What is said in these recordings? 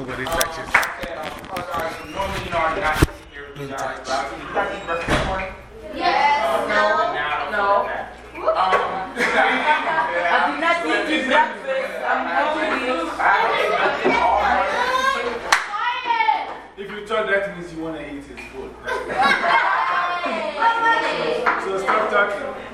nobody touches. Normally, you know, I'm not here with you guys, but I was you guys eat breakfast this morning? Yes. No. Now I don't feel like that. I did not eat breakfast. I'm hungry. I haven't ate nothing all morning. If you talk, that means you want to eat his food. so stop talking.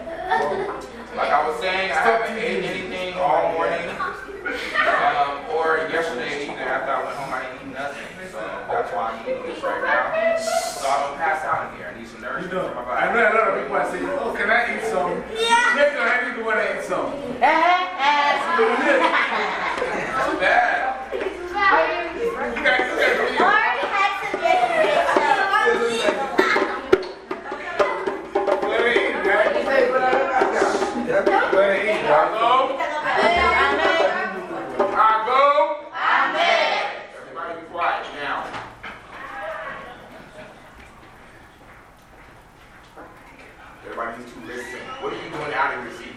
Everybody needs to listen. What are you doing out in your seat?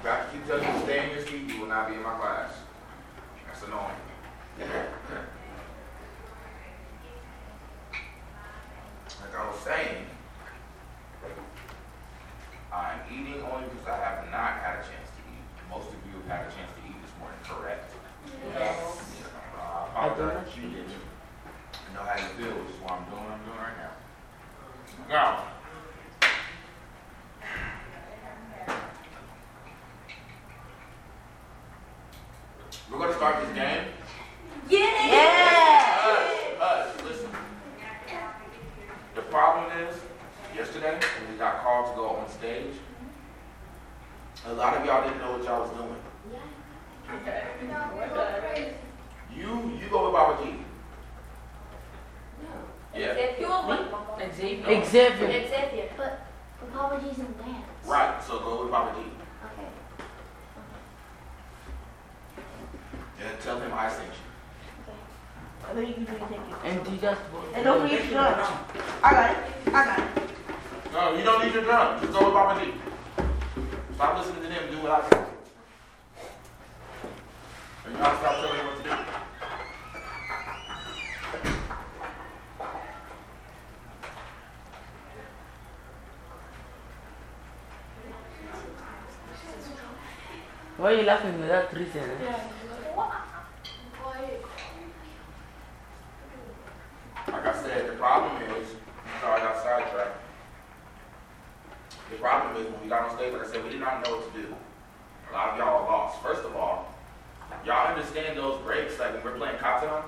If I keep telling you to stay in your seat, you will not be in my class. That's annoying. Like I was saying, I'm eating only because I have not had a chance to eat. Most of you have had a chance to eat this morning, correct? Yes. Uh, I apologize if you didn't. I know how you feel, which is what I'm doing what I'm doing right now. Now, we're going to start this game. Us, us, listen. The problem is, yesterday, when we got called to go on stage, a lot of y'all didn't know what y'all was doing. You, you go with Baba G. Yeah. Xavier. Xavier. But Papa apologies in dance. Right, so go with Baba G. Okay. And tell him I sent you. And do just And don't forget your drums. I got it. I got it. No, you don't need your drum. Just go with Baba G. Stop listening to them and do what I say. And y'all stop telling me what to do. Why are you laughing without reason? eh? Like I said, the problem is, sorry, I got sidetracked. The problem is when we got on stage, like I said, we did not know what to do. A lot of y'all are lost. First of all, y'all understand those breaks, like when we're playing cocktail.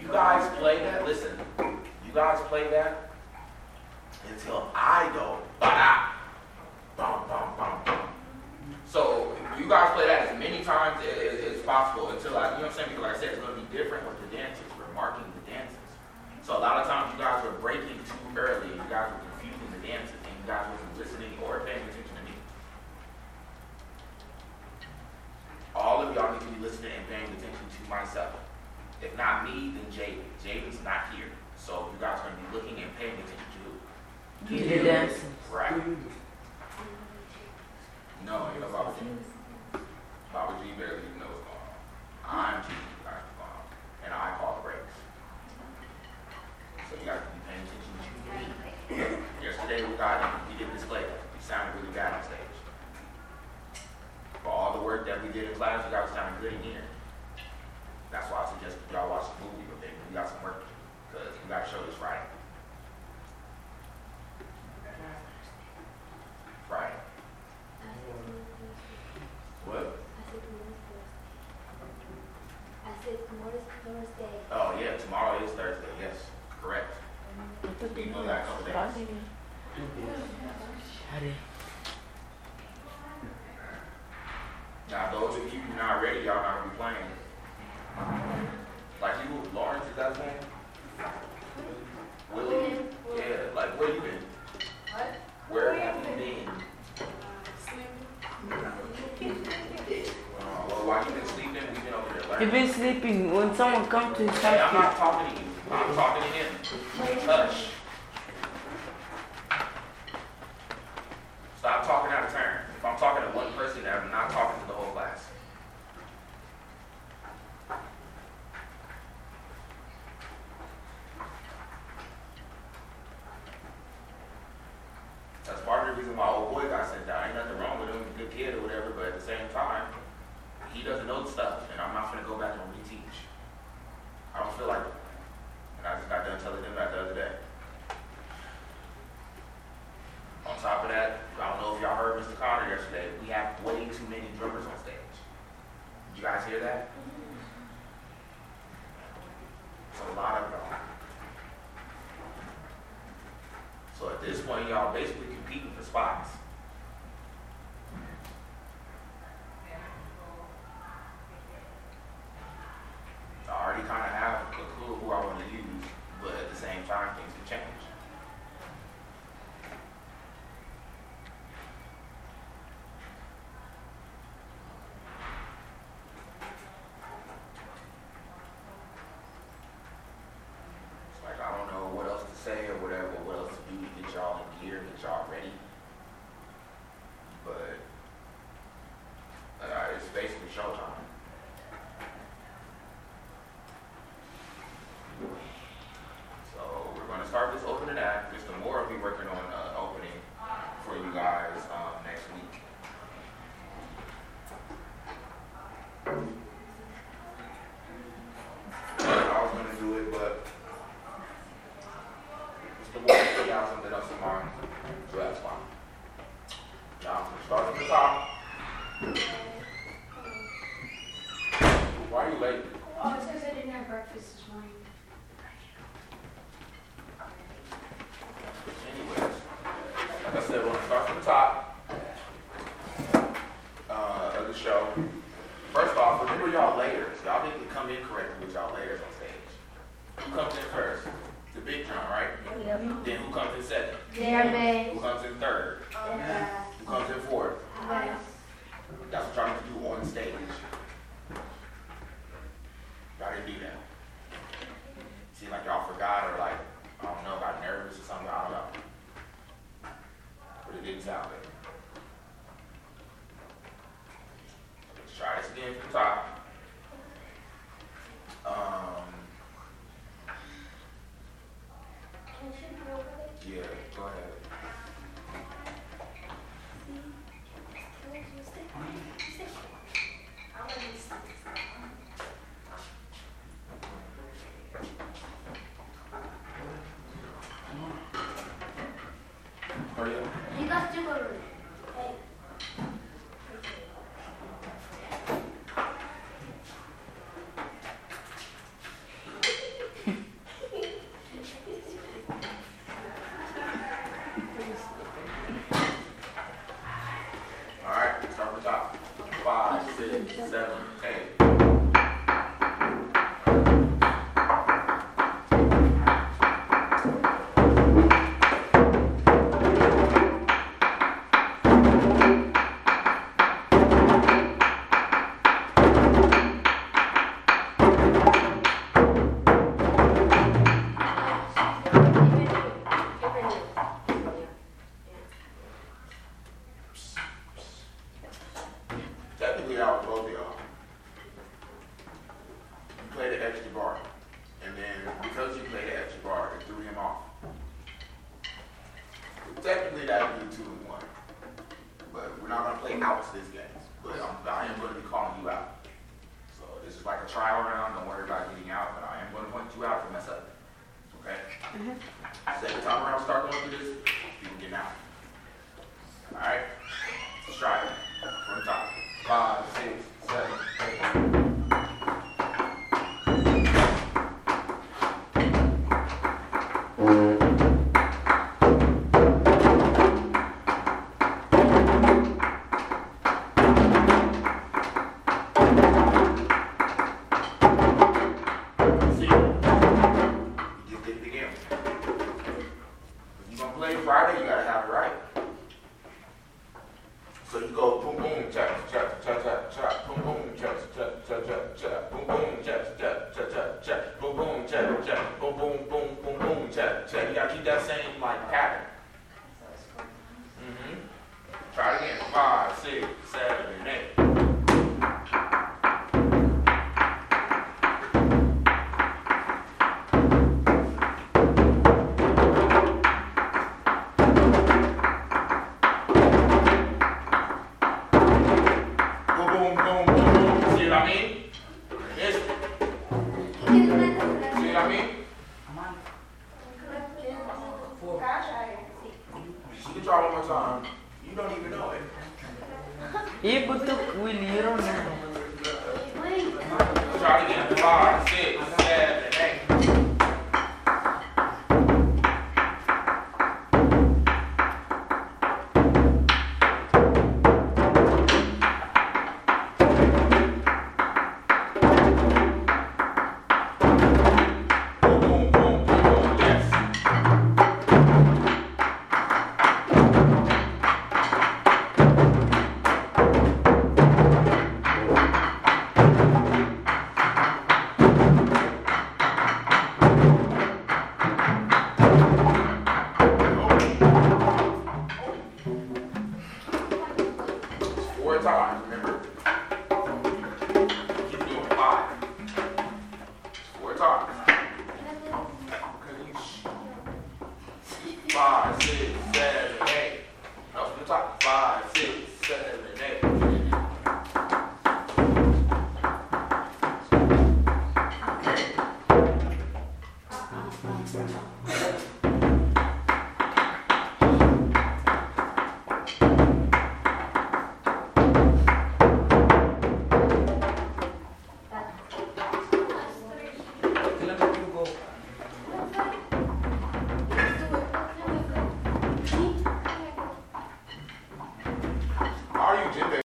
You guys play that, listen, you guys play that until I go, ba So you guys play that as many times as, as possible until I, you know what I'm saying? Because like I said, it's to be different with the dances. We're marking the dances. So a lot of times you guys were breaking too early. You guys were confusing the dances, and you guys wasn't listening or paying attention to me. All of y'all need to be listening and paying attention to myself. If not me, then Jaden. Jaden's not here. So you guys are going to be looking and paying attention to who? To the dances. Right. No, you know Baba G. Baba G barely even knows what's going on. I'm guys what's going. And I call the breaks. So you can be paying attention to me. Yesterday we got in, we didn't display that. We sounded really bad on stage. For all the work that we did in class, you guys sounded good in here. That's why I suggest y'all watch the movie with it. We got some work because we got to show this Friday. Friday. What? I said tomorrow's Thursday. Oh, yeah, tomorrow is Thursday, yes, correct. We know that couple days. Now, those of you who not ready, y'all not gonna be playing. Like you, Lawrence, is that his name? Willie? Yeah, like where you been? What? Where have you been? Uh, well, while you been sleeping, we've been over there You've been sleeping. When someone comes to his Hey, I'm not talking to you. I'm talking to him. Hush. one, y'all basically competing for spots. Start from the top. Why are you late? Oh, it's because I didn't have breakfast this morning. Anyways, like I said, we're going to start from the top of the show. First off, remember y'all layers. Y'all didn't come in correctly with y'all layers on stage. Who comes in first? The big drum, right? Yep. Then who comes in second? Jeremy. Who comes in third? 没 six, seven, eight. play out this games, But I'm, I am going to be calling you out. So this is like a trial round. Don't worry about getting out, but I am going to point you out if you mess up. Okay? Mm-hmm. Second time around, start going through this, you can get out. All right? Let's try it. From top. Five, six, seven, eight. pum, pum, tchac, tchac, tchac. Ibu took Willie, you don't it's all right, remember. Keep doing five. Four times. Five, six, seven, eight. Now from the top. Five, six, seven, eight.